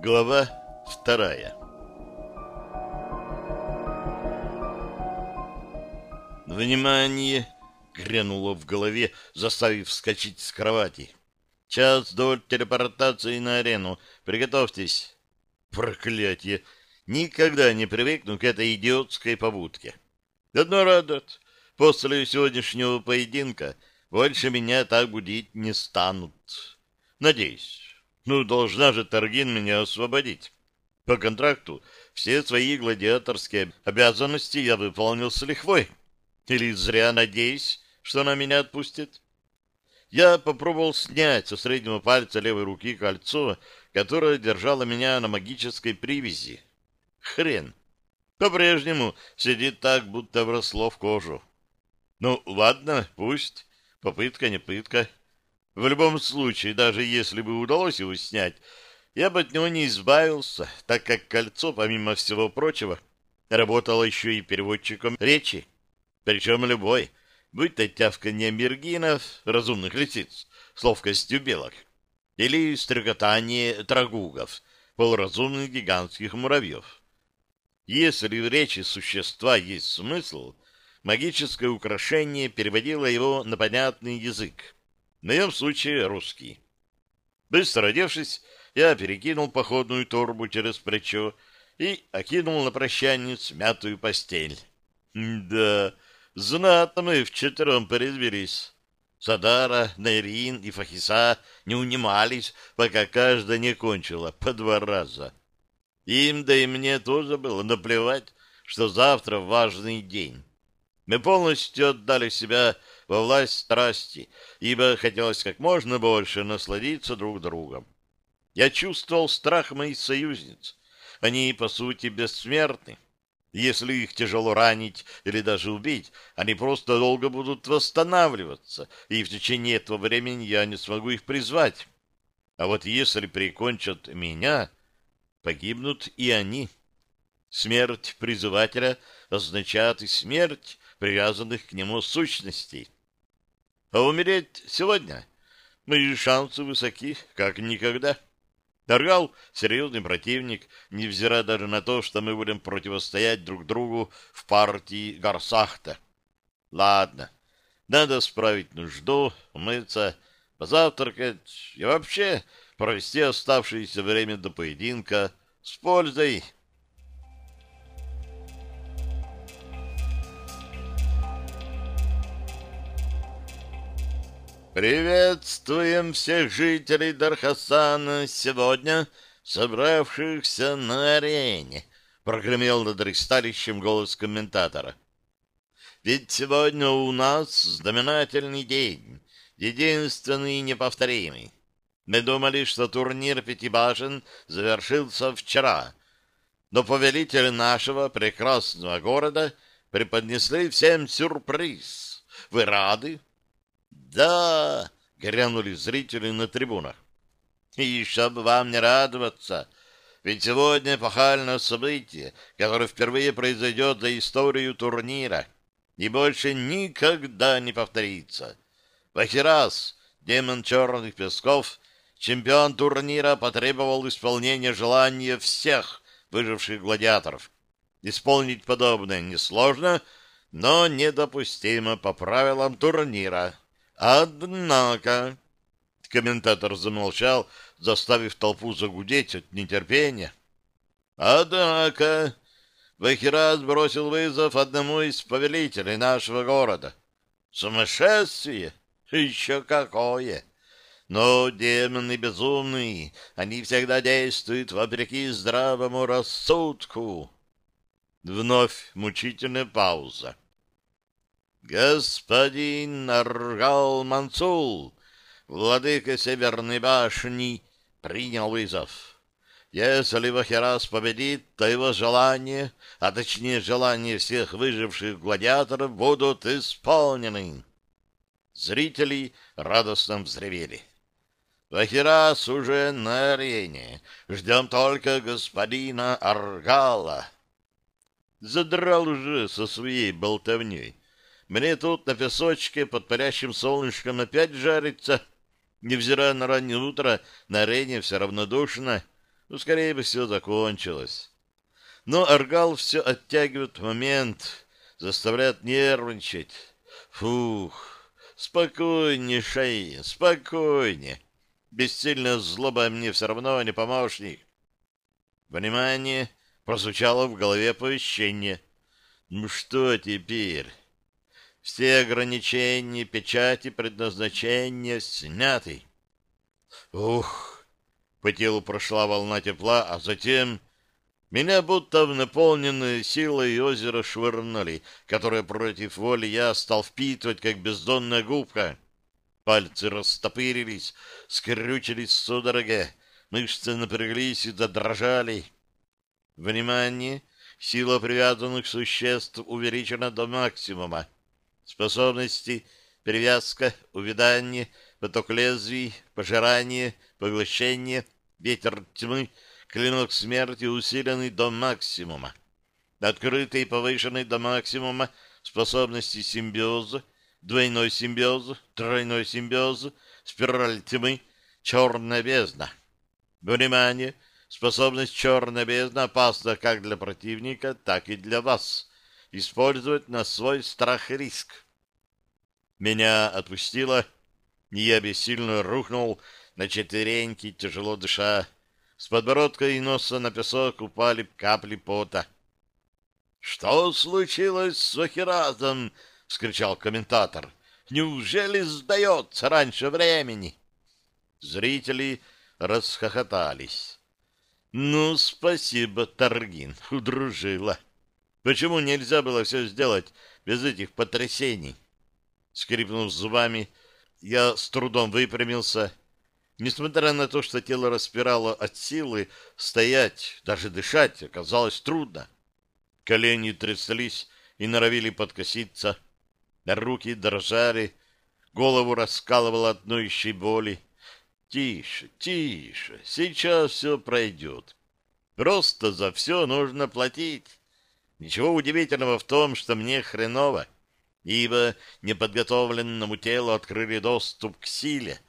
Глава вторая «Внимание!» — грянуло в голове, заставив вскочить с кровати. «Час до телепортации на арену. Приготовьтесь!» «Проклятие! Никогда не привыкну к этой идиотской побудке!» «Одно радует. После сегодняшнего поединка больше меня так будить не станут. Надеюсь. Ну, должна же Таргин меня освободить. По контракту все свои гладиаторские обязанности я выполнил с лихвой. Или зря надеюсь, что она меня отпустит. Я попробовал снять со среднего пальца левой руки кольцо, которое держало меня на магической привязи. Хрен. По-прежнему сидит так, будто вросло в кожу. Ну, ладно, пусть. Попытка не пытка. В любом случае, даже если бы удалось его снять, я бы от него не избавился, так как кольцо, помимо всего прочего, работало еще и переводчиком речи. Причем любой, будь то тявканье мергинов, разумных лисиц, с ловкостью белок, или стрекотание трагугов, полуразумных гигантских муравьев. Если в речи существа есть смысл, магическое украшение переводило его на понятный язык, в моем случае русский. Быстро одевшись, я перекинул походную торбу через плечо и окинул на прощание смятую постель. Да, Знатно мы вчетвером порезвились. Садара, Найрин и Фахиса не унимались, пока каждая не кончила по два раза. Им, да и мне тоже было наплевать, что завтра важный день. Мы полностью отдали себя во власть страсти, ибо хотелось как можно больше насладиться друг другом. Я чувствовал страх моих союзниц. Они, по сути, бессмертны. Если их тяжело ранить или даже убить, они просто долго будут восстанавливаться, и в течение этого времени я не смогу их призвать. А вот если прикончат меня, погибнут и они. Смерть призывателя означает и смерть привязанных к нему сущностей. А умереть сегодня мои шансы высоки, как никогда. Даргал — серьезный противник, невзирая даже на то, что мы будем противостоять друг другу в партии Гарсахта. Ладно, надо справить нужду, умыться, позавтракать и вообще провести оставшееся время до поединка с пользой. «Приветствуем всех жителей Дархасана сегодня, собравшихся на арене», — прогремел над ресталищем голос комментатора. «Ведь сегодня у нас знаменательный день, единственный и неповторимый. Мы думали, что турнир пяти башен завершился вчера, но повелители нашего прекрасного города преподнесли всем сюрприз. Вы рады?» «Да!» — грянули зрители на трибунах. «И чтобы вам не радоваться, ведь сегодня эпохальное событие, которое впервые произойдет за историю турнира и больше никогда не повторится. Вахирас, демон черных песков, чемпион турнира, потребовал исполнения желания всех выживших гладиаторов. Исполнить подобное несложно, но недопустимо по правилам турнира». Однако... Комментатор замолчал, заставив толпу загудеть от нетерпения. Однако... Вахирас бросил вызов одному из повелителей нашего города. Сумасшествие? Еще какое! Но демоны безумные, они всегда действуют вопреки здравому рассудку. Вновь мучительная пауза. «Господин Аргал Мансул, владыка Северной башни, принял вызов. Если Вахерас победит, то его желания, а точнее желания всех выживших гладиаторов, будут исполнены». Зрители радостно взревели. Вахерас уже на арене. Ждем только господина Аргала. Задрал уже со своей болтовней. Мне тут на песочке под парящим солнышком опять жарится. Невзирая на раннее утро, на арене все равнодушно. ну, скорее бы все закончилось. Но Аргал все оттягивает момент, заставляет нервничать. Фух, спокойнее, Шаин, спокойнее. Бессильная злоба мне все равно не помощник. Внимание! Прозвучало в голове оповещение. Ну что теперь? Все ограничения, печати, предназначения сняты. Ух! По телу прошла волна тепла, а затем меня будто в наполненное силой озеро швырнули, которое против воли я стал впитывать, как бездонная губка. Пальцы растопырились, скрючились судорога, мышцы напряглись и задрожали. Внимание! Сила привязанных существ увеличена до максимума. Способности привязка, увядание, поток лезвий, пожирание, поглощение, ветер тьмы — клинок смерти усиленный до максимума. Открытый и повышенный до максимума способности симбиоза, двойной симбиоз, тройной симбиоз, спираль тьмы, черная бездна. Внимание! Способность черная бездна опасна как для противника, так и для вас. Использовать на свой страх и риск. Меня отпустило, и я бессильно рухнул на четвереньки, тяжело дыша. С подбородка и носа на песок упали капли пота. — Что случилось с Вахиразом? — вскричал комментатор. — Неужели сдается раньше времени? Зрители расхохотались. — Ну, спасибо, Таргин, удружила. Почему нельзя было все сделать без этих потрясений? Скрипнув зубами, я с трудом выпрямился Несмотря на то, что тело распирало от силы, стоять, даже дышать оказалось трудно. Колени тряслись и норовили подкоситься, руки дрожали, голову раскалывало от ноющей боли. Тише, тише, сейчас все пройдет. Просто за все нужно платить. Ничего удивительного в том, что мне хреново, ибо неподготовленному телу открыли доступ к силе,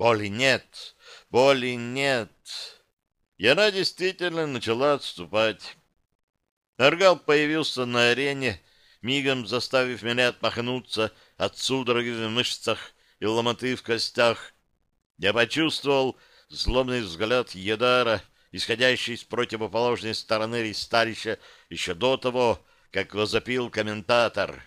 Боли нет, боли нет. И она действительно начала отступать. Аргал появился на арене, мигом заставив меня отмахнуться от судороги в мышцах и ломоты в костях. Я почувствовал злобный взгляд Едара, исходящий с противоположной стороны ристалища еще до того, как возопил комментатор.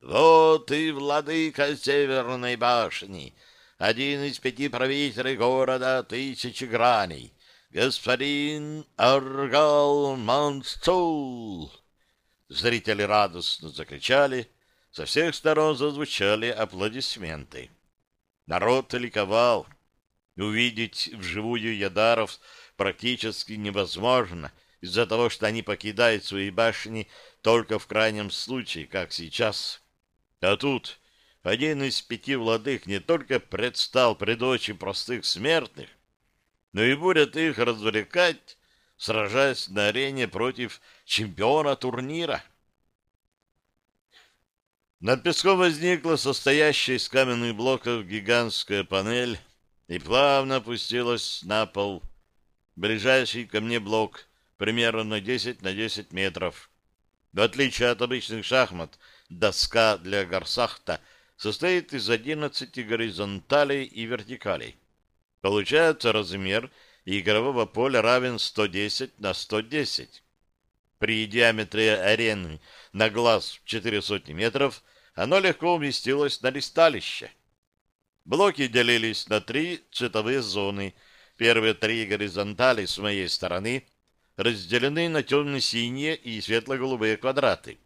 «Вот и владыка Северной башни!» один из пяти правителей города Тысячи Граней, господин Аргал Манстул. Зрители радостно закричали, со всех сторон зазвучали аплодисменты. Народ ликовал. Увидеть вживую Ядаров практически невозможно из-за того, что они покидают свои башни только в крайнем случае, как сейчас. А тут один из пяти владык не только предстал пред очи простых смертных, но и будет их развлекать, сражаясь на арене против чемпиона турнира. Над песком возникла состоящая из каменных блоков гигантская панель и плавно опустилась на пол. Ближайший ко мне блок примерно на 10 на 10 метров. В отличие от обычных шахмат, доска для гарсахта — состоит из 11 горизонталей и вертикалей. Получается размер игрового поля равен 110 на 110. При диаметре арены на глаз в 4 сотни метров оно легко уместилось на листалище. Блоки делились на три цветовые зоны. Первые три горизонтали с моей стороны разделены на темно-синие и светло-голубые квадраты.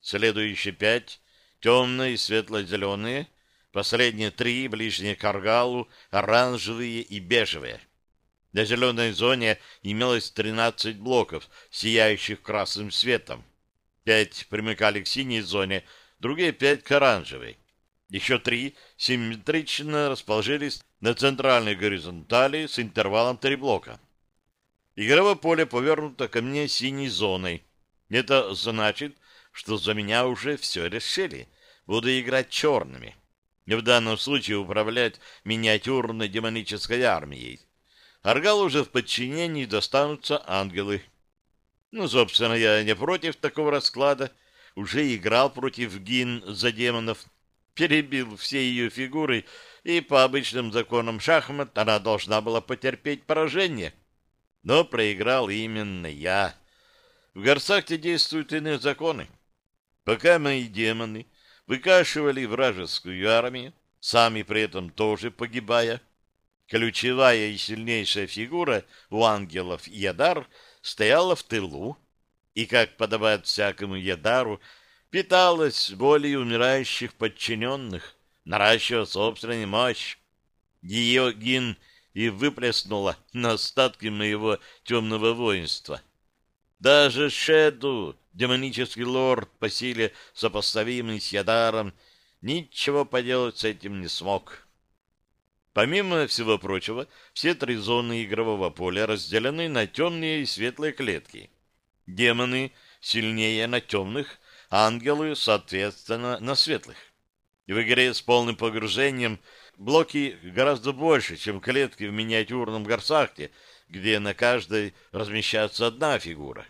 Следующие пять темные и светло-зеленые, последние три, ближние к аргалу, оранжевые и бежевые. На зеленой зоне имелось 13 блоков, сияющих красным светом. Пять примыкали к синей зоне, другие пять к оранжевой. Еще три симметрично расположились на центральной горизонтали с интервалом три блока. Игровое поле повернуто ко мне синей зоной. Это значит, что за меня уже все решили. Буду играть черными. В данном случае управлять миниатюрной демонической армией. Аргалу уже в подчинении достанутся ангелы. Ну, собственно, я не против такого расклада. Уже играл против Гин за демонов, перебил все ее фигуры, и по обычным законам шахмат она должна была потерпеть поражение. Но проиграл именно я. В Гарсакте действуют иные законы. Пока мои демоны выкашивали вражескую армию, сами при этом тоже погибая, ключевая и сильнейшая фигура у ангелов Ядар стояла в тылу и, как подобает всякому Ядару, питалась более умирающих подчиненных, наращивая собственную мощь. Ее гин и выплеснула на остатки моего темного воинства. Даже Шеду, демонический лорд по силе, сопоставимый с Ядаром, ничего поделать с этим не смог. Помимо всего прочего, все три зоны игрового поля разделены на темные и светлые клетки. Демоны сильнее на темных, ангелы, соответственно, на светлых. В игре с полным погружением блоки гораздо больше, чем клетки в миниатюрном горсахте, где на каждой размещается одна фигура.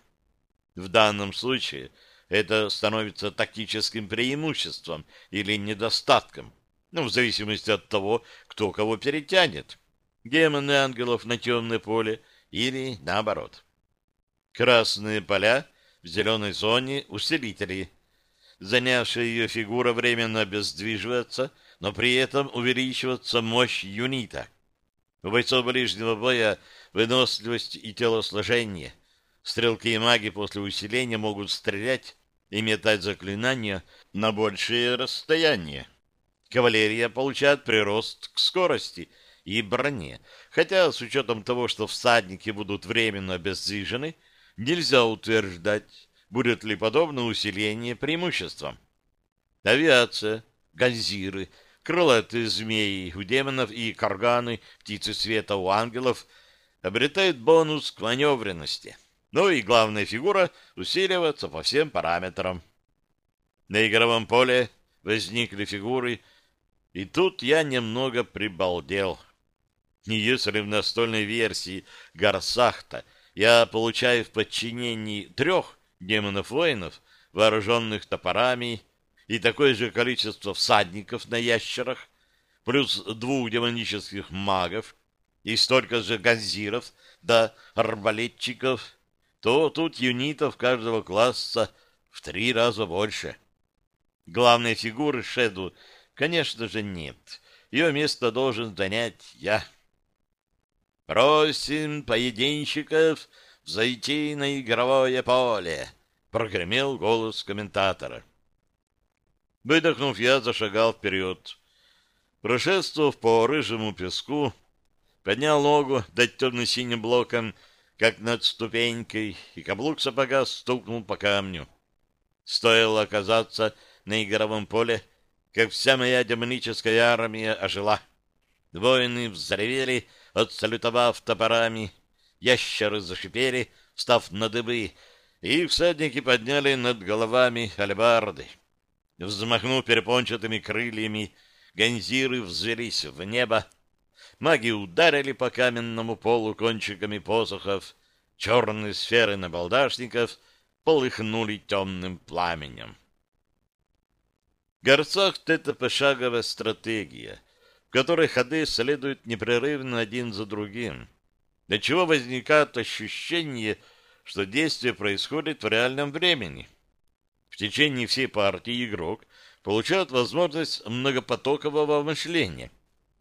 В данном случае это становится тактическим преимуществом или недостатком, ну, в зависимости от того, кто кого перетянет. Демоны ангелов на темное поле или наоборот. Красные поля в зеленой зоне усилители. Занявшая ее фигура временно обездвиживается, но при этом увеличивается мощь юнита. У бойцов ближнего боя выносливость и телосложение. Стрелки и маги после усиления могут стрелять и метать заклинания на большие расстояния. Кавалерия получает прирост к скорости и броне, хотя с учетом того, что всадники будут временно обездвижены, нельзя утверждать, будет ли подобное усиление преимуществом. Авиация, ганзиры, крылатые змеи у демонов и карганы, птицы света у ангелов — обретает бонус к маневренности. Ну и главная фигура усиливается по всем параметрам. На игровом поле возникли фигуры, и тут я немного прибалдел. Не если в настольной версии Гарсахта я получаю в подчинении трех демонов-воинов, вооруженных топорами, и такое же количество всадников на ящерах, плюс двух демонических магов, и столько же газиров да арбалетчиков, то тут юнитов каждого класса в три раза больше. Главной фигуры Шеду, конечно же, нет. Ее место должен занять я. «Просим поединщиков зайти на игровое поле», — прогремел голос комментатора. Выдохнув, я зашагал вперед. Прошествовав по рыжему песку, поднял ногу над темно-синим блоком, как над ступенькой, и каблук сапога стукнул по камню. Стоило оказаться на игровом поле, как вся моя демоническая армия ожила. Воины взревели, отсалютовав топорами, ящеры зашипели, став на дыбы, и всадники подняли над головами альбарды. Взмахнув перепончатыми крыльями, гонзиры взвелись в небо, маги ударили по каменному полу кончиками посохов, черные сферы набалдашников полыхнули темным пламенем. Горцахт — это пошаговая стратегия, которой ходы следуют непрерывно один за другим, для чего возникает ощущение, что действие происходит в реальном времени. В течение всей партии игрок получает возможность многопотокового мышления,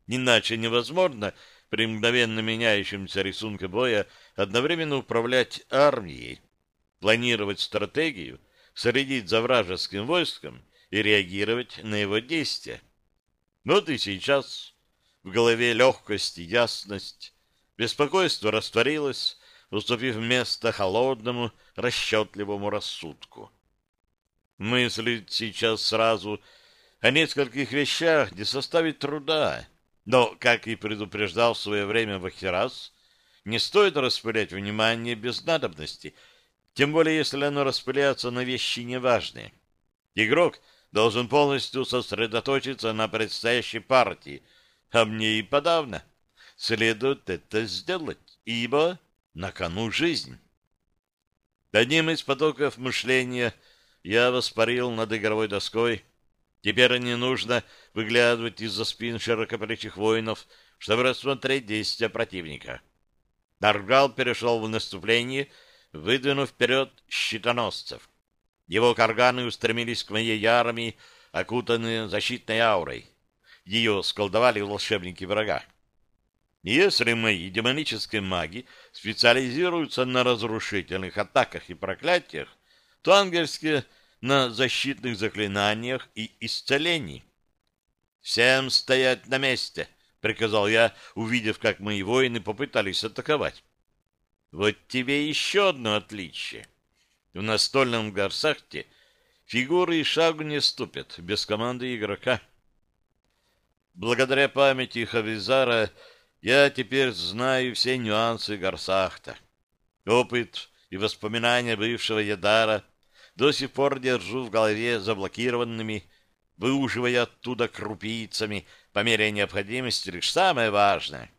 Иначе невозможно при мгновенно меняющемся рисунке боя одновременно управлять армией, планировать стратегию, следить за вражеским войском и реагировать на его действия. Вот и сейчас в голове легкость и ясность, беспокойство растворилось, уступив место холодному, расчетливому рассудку. Мыслить сейчас сразу о нескольких вещах не составит труда, но, как и предупреждал в свое время Вахерас, не стоит распылять внимание без надобности, тем более если оно распыляется на вещи неважные. Игрок должен полностью сосредоточиться на предстоящей партии, а мне и подавно следует это сделать. ибо на кону жизнь. Одним из потоков мышления я воспарил над игровой доской. Теперь не нужно выглядывать из-за спин широкоплечих воинов, чтобы рассмотреть действия противника. Наргал перешел в наступление, выдвинув вперед щитоносцев. Его карганы устремились к моей армии, окутанные защитной аурой. Ее сколдовали волшебники врага. Если мои демонические маги специализируются на разрушительных атаках и проклятиях, то ангельские — на защитных заклинаниях и исцелении. «Всем стоять на месте!» — приказал я, увидев, как мои воины попытались атаковать. «Вот тебе еще одно отличие. В настольном горсахте фигуры и шагу не ступят без команды игрока». Благодаря памяти Хавизара я теперь знаю все нюансы Гарсахта. Опыт и воспоминания бывшего Ядара до сих пор держу в голове заблокированными, выуживая оттуда крупицами по мере необходимости лишь самое важное.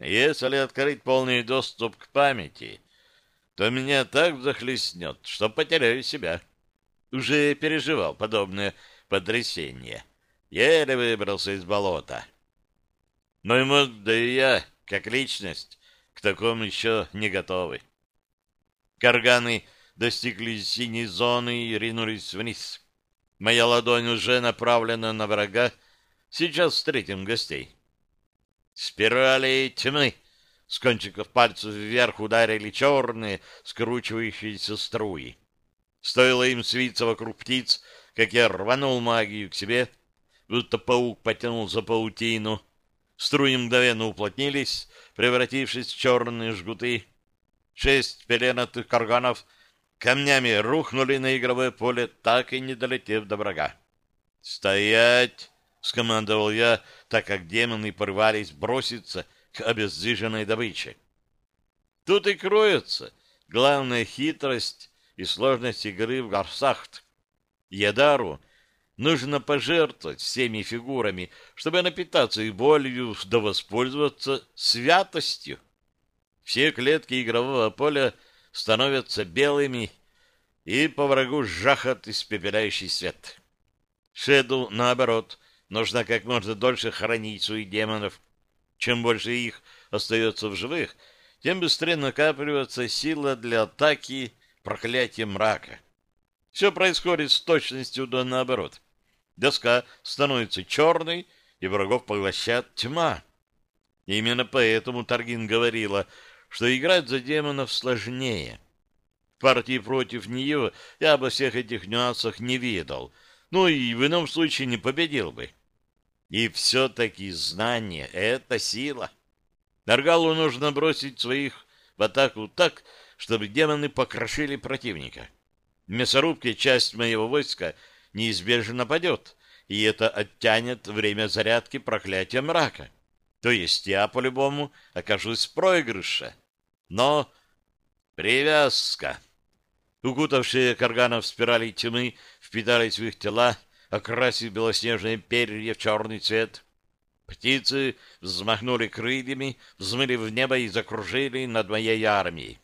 Если открыть полный доступ к памяти, то меня так захлестнет, что потеряю себя. Уже переживал подобное потрясение. Еле выбрался из болота. Но ему, да и я, как личность, к такому еще не готовы. Карганы достигли синей зоны и ринулись вниз. Моя ладонь уже направлена на врага. Сейчас встретим гостей. Спирали тьмы. С кончиков пальцев вверх ударили черные, скручивающиеся струи. Стоило им свиться вокруг птиц, как я рванул магию к себе, будто паук потянул за паутину — Струи мгновенно уплотнились, превратившись в черные жгуты. Шесть пеленатых карганов камнями рухнули на игровое поле, так и не долетев до врага. «Стоять!» — скомандовал я, так как демоны порвались броситься к обездвиженной добыче. Тут и кроется главная хитрость и сложность игры в Гарсахт. Ядару — Нужно пожертвовать всеми фигурами, чтобы напитаться их болью, да воспользоваться святостью. Все клетки игрового поля становятся белыми, и по врагу жахат испепеляющий свет. Шеду, наоборот, нужно как можно дольше хранить своих демонов. Чем больше их остается в живых, тем быстрее накапливается сила для атаки проклятия мрака. Все происходит с точностью до наоборот. Доска становится черной, и врагов поглощает тьма. И именно поэтому Таргин говорила, что играть за демонов сложнее. В партии против нее я обо всех этих нюансах не ведал, ну и в ином случае не победил бы. И все-таки знание — это сила. Наргалу нужно бросить своих в атаку так, чтобы демоны покрошили противника. В мясорубке часть моего войска — неизбежно нападет, и это оттянет время зарядки проклятия мрака. То есть я, по-любому, окажусь в проигрыше. Но привязка. Укутавшие карганов спирали тьмы впитались в их тела, окрасив белоснежные перья в черный цвет. Птицы взмахнули крыльями, взмыли в небо и закружили над моей армией.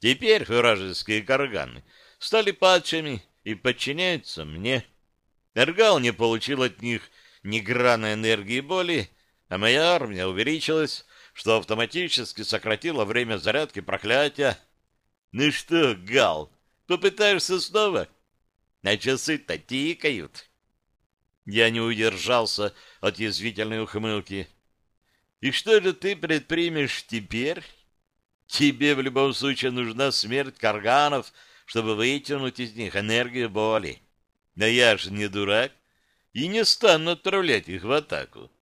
Теперь вражеские карганы стали падшими и подчиняются мне. Эргал не получил от них ни грана энергии боли, а моя армия увеличилась, что автоматически сократило время зарядки проклятия. Ну что, Гал, попытаешься снова? На часы-то тикают. Я не удержался от язвительной ухмылки. И что же ты предпримешь теперь? Тебе в любом случае нужна смерть карганов — чтобы вытянуть из них энергию боли. Но я же не дурак и не стану отправлять их в атаку.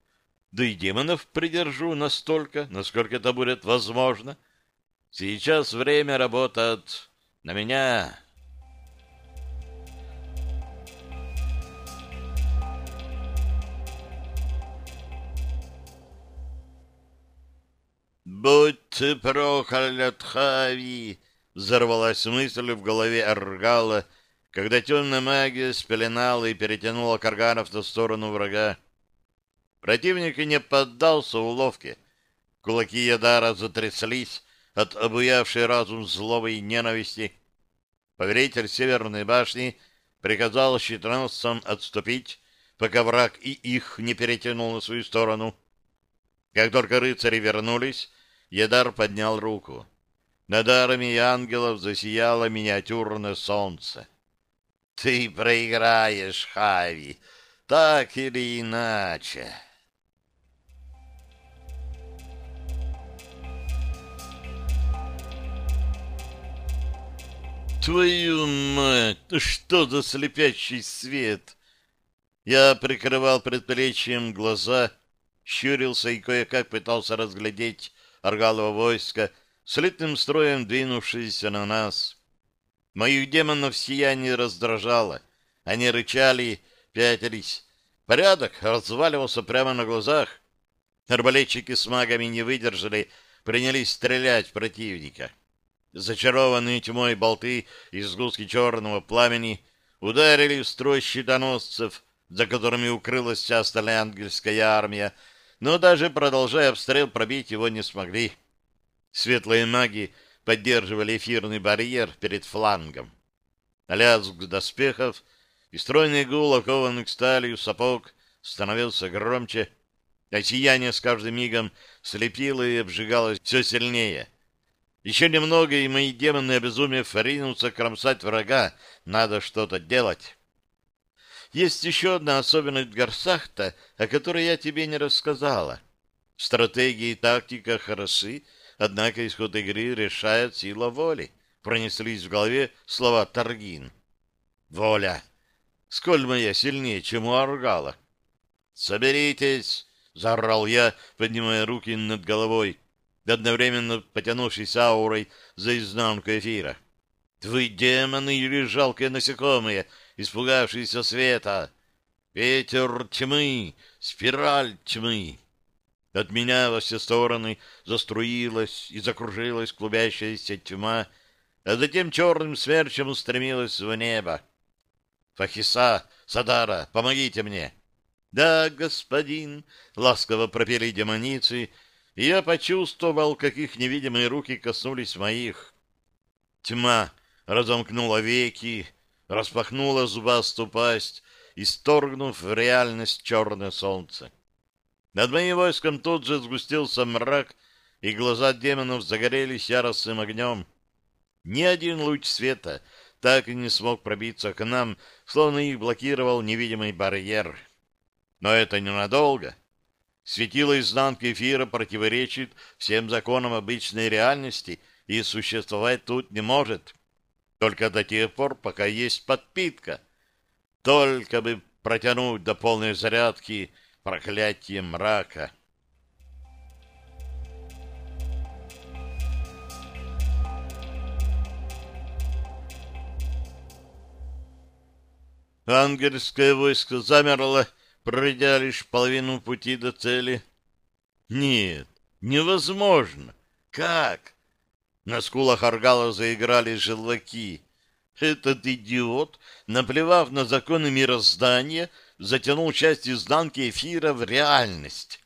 Да и демонов придержу настолько, насколько это будет возможно. Сейчас время работает на меня. «Будь ты проклят, Хави!» Взорвалась мысль в голове Аргала, когда темная магия спеленала и перетянула карганов на сторону врага. Противник и не поддался уловке. Кулаки Ядара затряслись от обуявшей разум злобой ненависти. Поверитель Северной башни приказал щитоносцам отступить, пока враг и их не перетянул на свою сторону. Как только рыцари вернулись, Ядар поднял руку. Над армией ангелов засияло миниатюрное солнце. — Ты проиграешь, Хави, так или иначе. Твою мать, что за слепящий свет! Я прикрывал предплечьем глаза, щурился и кое-как пытался разглядеть Аргалова войска, слитным строем двинувшиеся на нас. Моих демонов сияние раздражало. Они рычали, пятились. Порядок разваливался прямо на глазах. Арбалетчики с магами не выдержали, принялись стрелять в противника. Зачарованные тьмой болты из сгустки черного пламени ударили в строй щитоносцев, за которыми укрылась вся остальная ангельская армия, но даже продолжая обстрел, пробить его не смогли. Светлые маги поддерживали эфирный барьер перед флангом. Лязг доспехов и стройный гул, окованных сталью сапог, становился громче, а сияние с каждым мигом слепило и обжигало все сильнее. Еще немного, и мои демоны, обезумев, ринутся кромсать врага. Надо что-то делать. Есть еще одна особенность Гарсахта, о которой я тебе не рассказала. Стратегия и тактика хороши, однако исход игры решает сила воли. Пронеслись в голове слова Таргин. Воля! Сколь моя сильнее, чем у Аргала. «Соберитесь!» — заорал я, поднимая руки над головой, одновременно потянувшись аурой за изнанку эфира. «Вы демоны или жалкие насекомые!» Испугавшийся света. Ветер тьмы, спираль тьмы. От меня во все стороны заструилась и закружилась клубящаяся тьма, а затем черным смерчем устремилась в небо. «Фахиса, Садара, помогите мне!» «Да, господин!» — ласково пропели демоницы, и я почувствовал, как их невидимые руки коснулись моих. Тьма разомкнула веки, распахнула зубастую пасть, исторгнув в реальность черное солнце. Над моим войском тут же сгустился мрак, и глаза демонов загорелись яростным огнем. Ни один луч света так и не смог пробиться к нам, словно их блокировал невидимый барьер. Но это ненадолго. Светило изнанки эфира противоречит всем законам обычной реальности и существовать тут не может. Только до тех пор, пока есть подпитка. Только бы протянуть до полной зарядки проклятие мрака. Ангельское войско замерло, пройдя лишь половину пути до цели. Нет, невозможно. Как? На скулах Аргала заиграли желваки. Этот идиот, наплевав на законы мироздания, затянул часть изнанки эфира в реальность.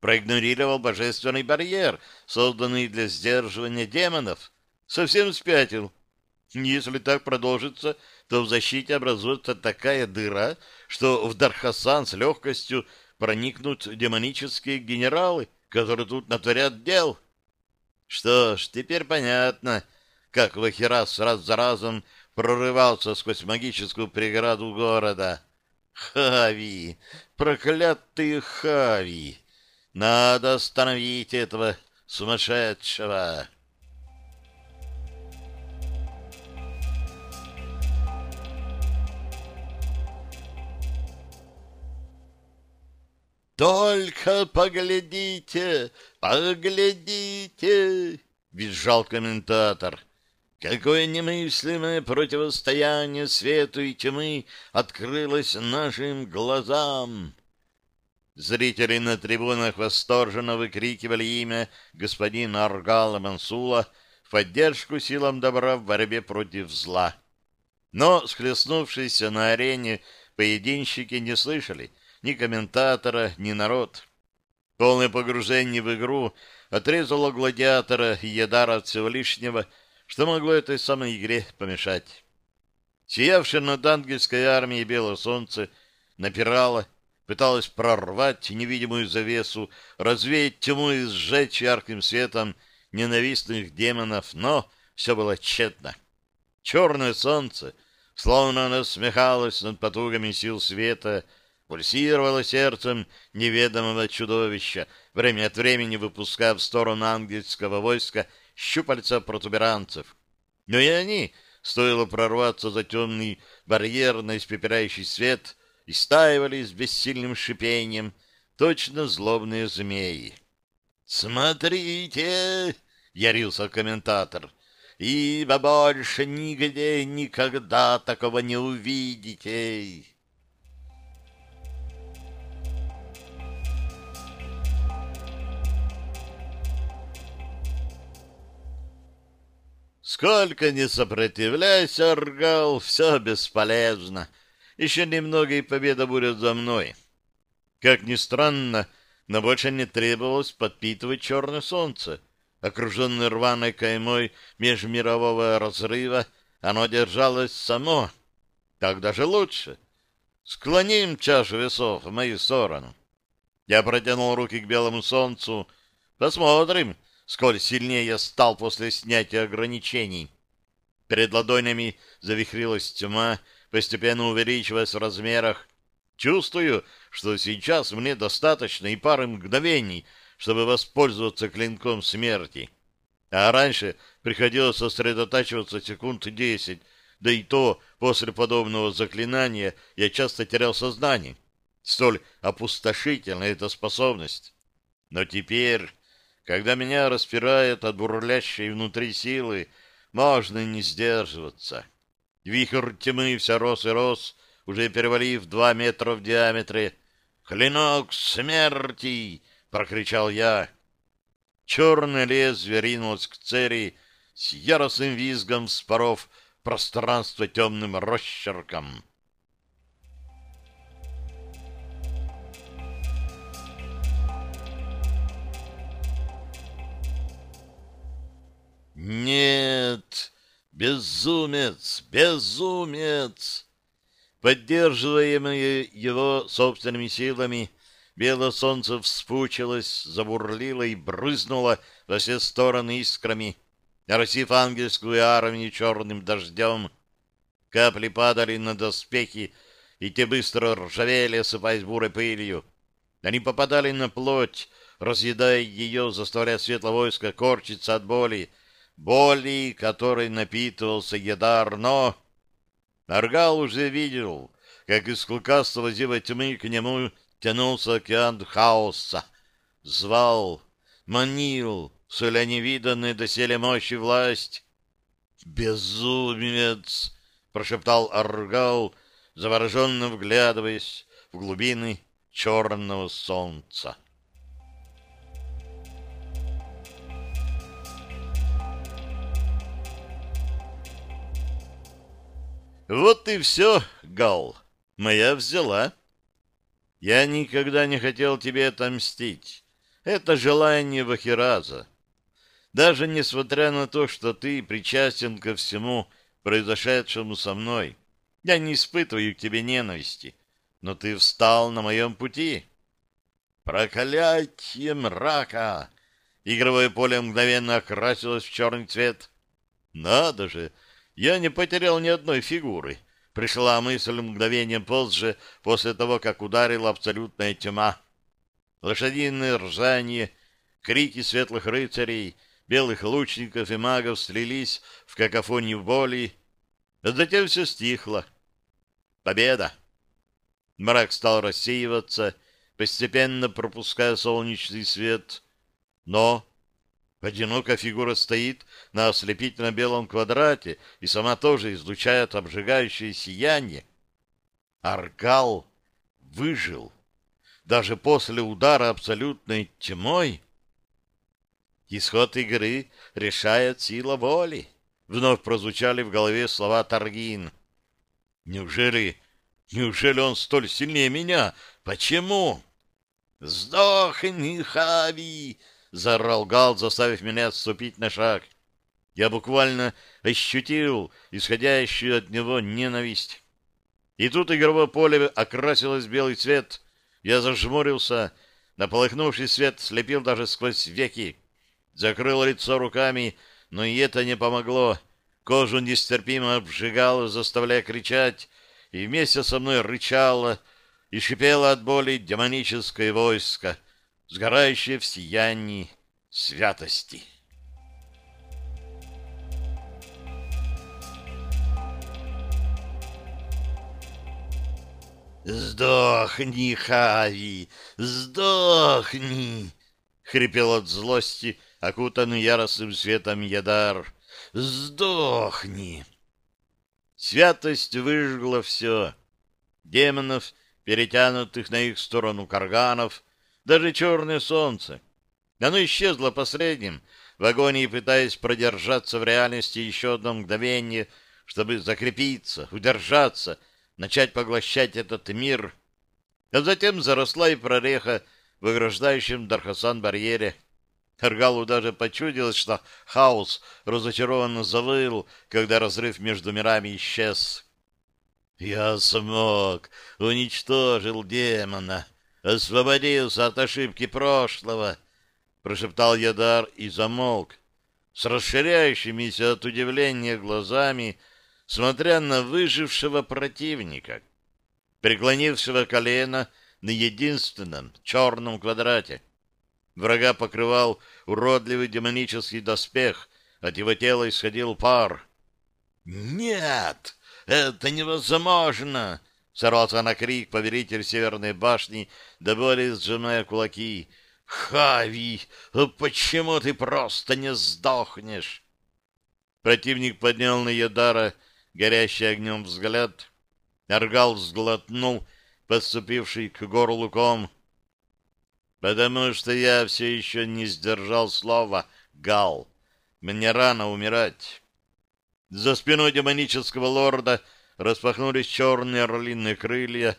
Проигнорировал божественный барьер, созданный для сдерживания демонов. Совсем спятил. Если так продолжится, то в защите образуется такая дыра, что в Дархасан с легкостью проникнут демонические генералы, которые тут натворят дел. Что ж, теперь понятно, как Вахирас раз за разом прорывался сквозь магическую преграду города. Хави! Проклятые Хави! Надо остановить этого сумасшедшего! «Только поглядите, поглядите!» — визжал комментатор. «Какое немыслимое противостояние свету и тьмы открылось нашим глазам!» Зрители на трибунах восторженно выкрикивали имя господина Аргала Мансула в поддержку силам добра в борьбе против зла. Но, схлестнувшиеся на арене, поединщики не слышали — ни комментатора, ни народ. Полное погружение в игру отрезала гладиатора и Едара от всего лишнего, что могло этой самой игре помешать. Сиявшее над ангельской армией белое солнце напирало, пыталось прорвать невидимую завесу, развеять тьму и сжечь ярким светом ненавистных демонов, но все было тщетно. Черное солнце, словно оно смехалось над потугами сил света, пульсировало сердцем неведомого чудовища, время от времени выпуская в сторону ангельского войска щупальца протуберанцев. Но и они, стоило прорваться за темный барьер на испепеляющий свет, истаивали с бессильным шипением, точно злобные змеи. «Смотрите!» — ярился комментатор. «Ибо больше нигде никогда такого не увидите!» Сколько не сопротивляйся, Аргал, все бесполезно. Еще немного, и победа будет за мной. Как ни странно, но больше не требовалось подпитывать черное солнце. Окруженное рваной каймой межмирового разрыва, оно держалось само. Так даже лучше. Склоним чашу весов в мою сторону. Я протянул руки к белому солнцу. Посмотрим, сколь сильнее я стал после снятия ограничений. Перед ладонями завихрилась тьма, постепенно увеличиваясь в размерах. Чувствую, что сейчас мне достаточно и пары мгновений, чтобы воспользоваться клинком смерти. А раньше приходилось сосредотачиваться секунд десять, да и то после подобного заклинания я часто терял сознание. Столь опустошительна эта способность. Но теперь когда меня распирает от бурлящей внутри силы, можно не сдерживаться. Вихрь тьмы все рос и рос, уже перевалив два метра в диаметре. «Клинок смерти!» — прокричал я. Черное лезвие ринулось к цели с яростным визгом споров пространство темным росчерком. Нет, безумец, безумец! Поддерживаемые его собственными силами, белое солнце вспучилось, забурлило и брызнуло во все стороны искрами, оросив ангельскую армию черным дождем. Капли падали на доспехи, и те быстро ржавели, осыпаясь бурой пылью. Они попадали на плоть, разъедая ее, заставляя светлое войско корчиться от боли, боли, которой напитывался Едар, но... Аргал уже видел, как из клыкастого зива тьмы к нему тянулся океан хаоса. Звал, манил, суля невиданной доселе мощи власть. «Безумец!» — прошептал Аргал, завороженно вглядываясь в глубины черного солнца. Вот и все, Гал. Моя взяла. Я никогда не хотел тебе отомстить. Это желание Вахираза. Даже несмотря на то, что ты причастен ко всему произошедшему со мной, я не испытываю к тебе ненависти, но ты встал на моем пути. Проклятье мрака! Игровое поле мгновенно окрасилось в черный цвет. Надо же! Я не потерял ни одной фигуры. Пришла мысль мгновением позже, после того, как ударила абсолютная тьма. Лошадиное ржание, крики светлых рыцарей, белых лучников и магов слились в какофонию боли, а затем все стихло. Победа! Мрак стал рассеиваться, постепенно пропуская солнечный свет. Но Одинокая фигура стоит на ослепительно-белом квадрате и сама тоже излучает обжигающее сияние. Аркал выжил. Даже после удара абсолютной тьмой. Исход игры решает сила воли. Вновь прозвучали в голове слова Таргин. Неужели... Неужели он столь сильнее меня? Почему? «Сдохни, Хави!» Заорал Гал, заставив меня отступить на шаг. Я буквально ощутил исходящую от него ненависть. И тут игровое поле окрасилось белый цвет. Я зажмурился, наполыхнувший свет слепил даже сквозь веки. Закрыл лицо руками, но и это не помогло. Кожу нестерпимо обжигало, заставляя кричать, и вместе со мной рычало и шипело от боли демоническое войско, сгорающее в сиянии святости. «Сдохни, Хави! Сдохни!» — хрипел от злости, окутанный яростным светом Ядар. «Сдохни!» Святость выжгла все. Демонов, перетянутых на их сторону карганов, даже черное солнце. Оно исчезло последним, в агонии пытаясь продержаться в реальности еще одно мгновение, чтобы закрепиться, удержаться, начать поглощать этот мир. А затем заросла и прореха в ограждающем Дархасан барьере. Аргалу даже почудилось, что хаос разочарованно завыл, когда разрыв между мирами исчез. «Я смог, уничтожил демона, освободился от ошибки прошлого», — прошептал Ядар и замолк, с расширяющимися от удивления глазами, смотря на выжившего противника, преклонившего колено на единственном черном квадрате. Врага покрывал уродливый демонический доспех, от его тела исходил пар. «Нет, это невозможно!» — сорвался на крик повелитель Северной башни, до боли сжимая кулаки. «Хави, почему ты просто не сдохнешь?» Противник поднял на Ядара горящий огнем взгляд. Аргал сглотнул, подступивший к горлу ком, потому что я все еще не сдержал слова «Гал». Мне рано умирать. За спиной демонического лорда распахнулись черные орлиные крылья,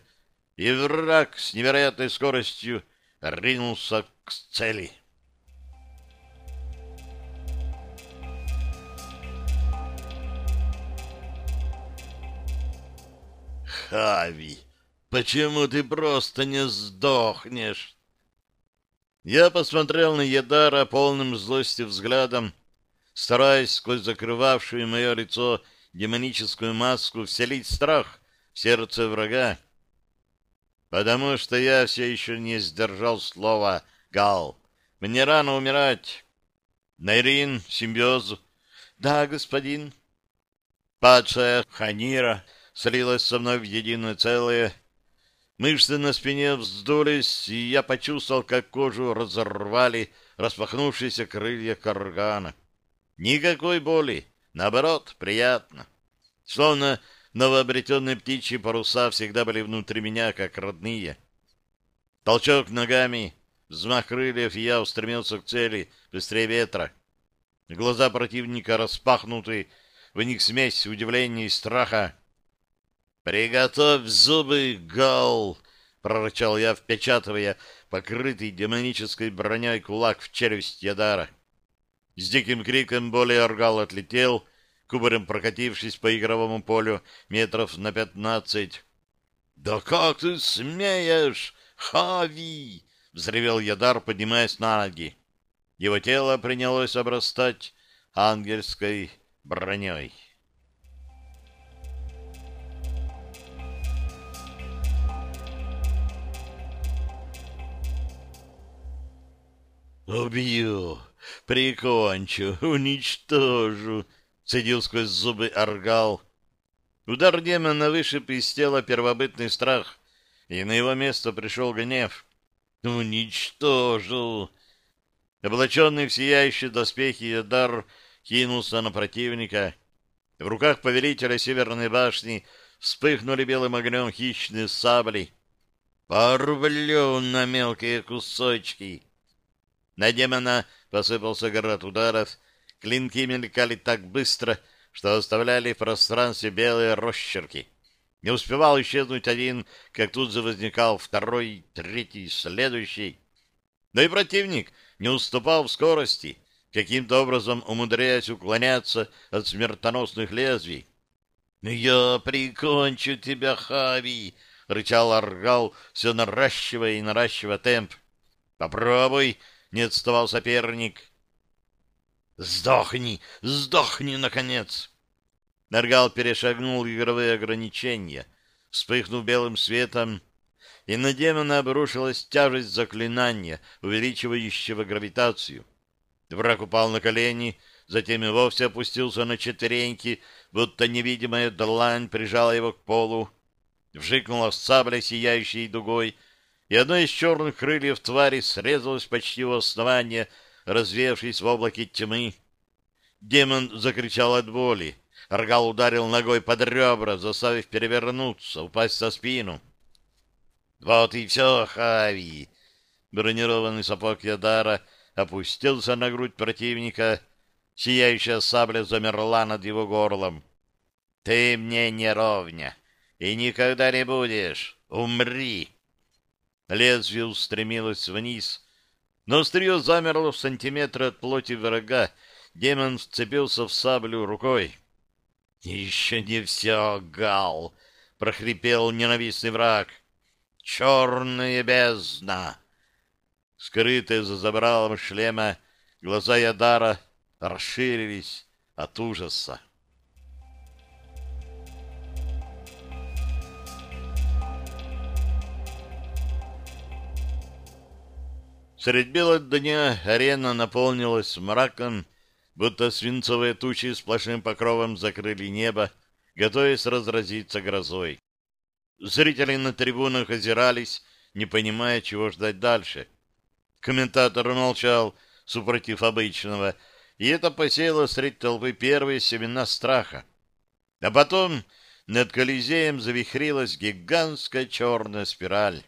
и враг с невероятной скоростью ринулся к цели. Хави, почему ты просто не сдохнешь? Я посмотрел на Едара полным злости взглядом, стараясь сквозь закрывавшую мое лицо демоническую маску вселить страх в сердце врага. Потому что я все еще не сдержал слова «Гал». Мне рано умирать. Найрин, симбиоз. Да, господин. Падшая Ханира слилась со мной в единое целое — Мышцы на спине вздулись, и я почувствовал, как кожу разорвали распахнувшиеся крылья каргана. Никакой боли, наоборот, приятно. Словно новообретенные птичьи паруса всегда были внутри меня, как родные. Толчок ногами, взмах крыльев, и я устремился к цели, быстрее ветра. Глаза противника распахнуты, в них смесь удивления и страха. «Приготовь зубы, Гал!» — прорычал я, впечатывая покрытый демонической броней кулак в челюсть Ядара. С диким криком боли Аргал отлетел, кубарем прокатившись по игровому полю метров на пятнадцать. «Да как ты смеешь, Хави!» — взревел Ядар, поднимаясь на ноги. Его тело принялось обрастать ангельской броней. «Убью, прикончу, уничтожу!» — цедил сквозь зубы Аргал. Удар демона вышиб из тела первобытный страх, и на его место пришел гнев. «Уничтожу!» Облаченный в сияющие доспехи Ядар кинулся на противника. В руках повелителя Северной башни вспыхнули белым огнем хищные сабли. «Порвлю на мелкие кусочки!» На демона посыпался град ударов, клинки мелькали так быстро, что оставляли в пространстве белые росчерки. Не успевал исчезнуть один, как тут же возникал второй, третий, следующий. Да и противник не уступал в скорости, каким-то образом умудряясь уклоняться от смертоносных лезвий. «Я прикончу тебя, Хави!» — рычал Аргал, все наращивая и наращивая темп. «Попробуй!» — не отставал соперник. «Сдохни! Сдохни, наконец!» Наргал перешагнул игровые ограничения, вспыхнув белым светом, и на демона обрушилась тяжесть заклинания, увеличивающего гравитацию. Враг упал на колени, затем и вовсе опустился на четвереньки, будто невидимая длань прижала его к полу. Вжикнула сабля, сияющей дугой, и одно из черных крыльев твари срезалось почти у основания, развеявшись в облаке тьмы. Демон закричал от боли. Аргал ударил ногой под ребра, заставив перевернуться, упасть со спину. «Вот и все, Хави!» Бронированный сапог Ядара опустился на грудь противника, сияющая сабля замерла над его горлом. «Ты мне не ровня, и никогда не будешь! Умри!» Лезвие устремилось вниз, но острие замерло в сантиметре от плоти врага. Демон вцепился в саблю рукой. «Еще не все, Гал!» — прохрипел ненавистный враг. «Черная бездна!» Скрытые за забралом шлема, глаза Ядара расширились от ужаса. Средь бела дня арена наполнилась мраком, будто свинцовые тучи сплошным покровом закрыли небо, готовясь разразиться грозой. Зрители на трибунах озирались, не понимая, чего ждать дальше. Комментатор молчал, супротив обычного, и это посеяло среди толпы первые семена страха. А потом над Колизеем завихрилась гигантская черная спираль.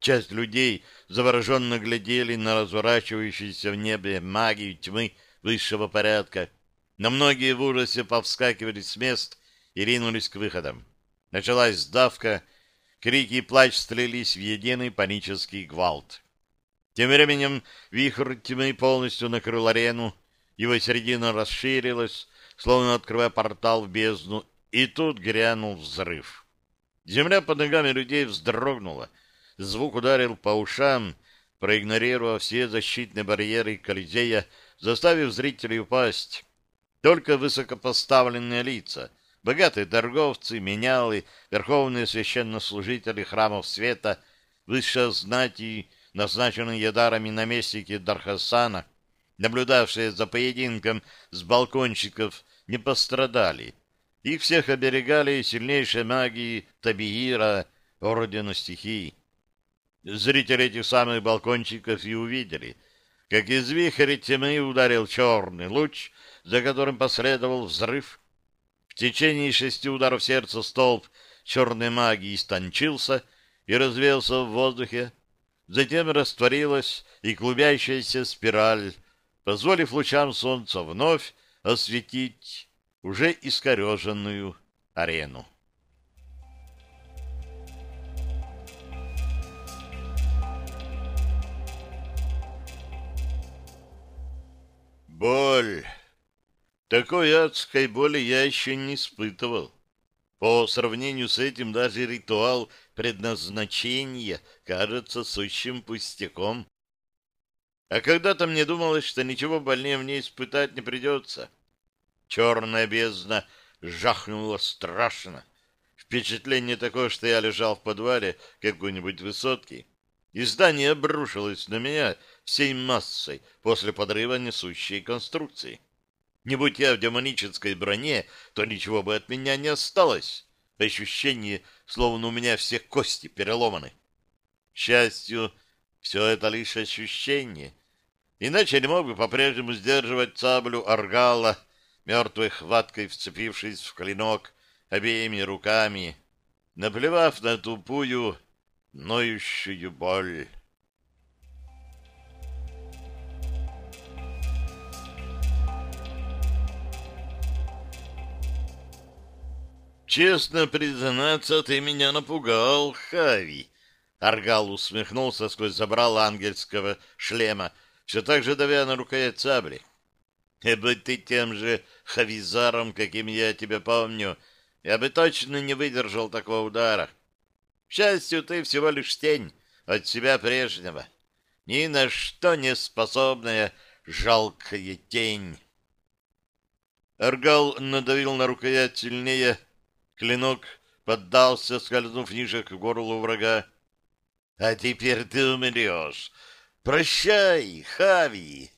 Часть людей завороженно глядели на разворачивающуюся в небе магию тьмы высшего порядка, но многие в ужасе повскакивали с мест и ринулись к выходам. Началась сдавка, крики и плач стрелись в единый панический гвалт. Тем временем вихрь тьмы полностью накрыл арену, его середина расширилась, словно открывая портал в бездну, и тут грянул взрыв. Земля под ногами людей вздрогнула, Звук ударил по ушам, проигнорировав все защитные барьеры Колизея, заставив зрителей упасть. Только высокопоставленные лица, богатые торговцы, менялы, верховные священнослужители храмов света, высшие знати, назначенные ядарами наместники Дархасана, наблюдавшие за поединком с балконщиков, не пострадали. Их всех оберегали сильнейшие магии Табиира, ордена стихий. Зрители этих самых балкончиков и увидели, как из вихря тьмы ударил черный луч, за которым последовал взрыв. В течение шести ударов сердца столб черной магии истончился и развеялся в воздухе. Затем растворилась и клубящаяся спираль, позволив лучам солнца вновь осветить уже искореженную арену. Боль. Такой адской боли я еще не испытывал. По сравнению с этим даже ритуал предназначения кажется сущим пустяком. А когда-то мне думалось, что ничего больнее мне испытать не придется. Черная бездна жахнула страшно. Впечатление такое, что я лежал в подвале какой-нибудь высотки, и здание обрушилось на меня всей массой после подрыва несущей конструкции. Не будь я в демонической броне, то ничего бы от меня не осталось. Ощущение, словно у меня все кости переломаны. К счастью, все это лишь ощущение. Иначе не мог бы по-прежнему сдерживать саблю аргала, мертвой хваткой вцепившись в клинок обеими руками, наплевав на тупую, ноющую боль. Честно признаться, ты меня напугал, Хави. Аргал усмехнулся сквозь забрало ангельского шлема, все так же давя на рукоять сабли. И быть ты тем же хавизаром, каким я тебя помню, я бы точно не выдержал такого удара. Счастью, ты всего лишь тень от себя прежнего. Ни на что не способная жалкая тень. Аргал надавил на рукоять сильнее. Клинок поддался, скользнув ниже к горлу врага. — А теперь ты умрешь. Прощай, Хави!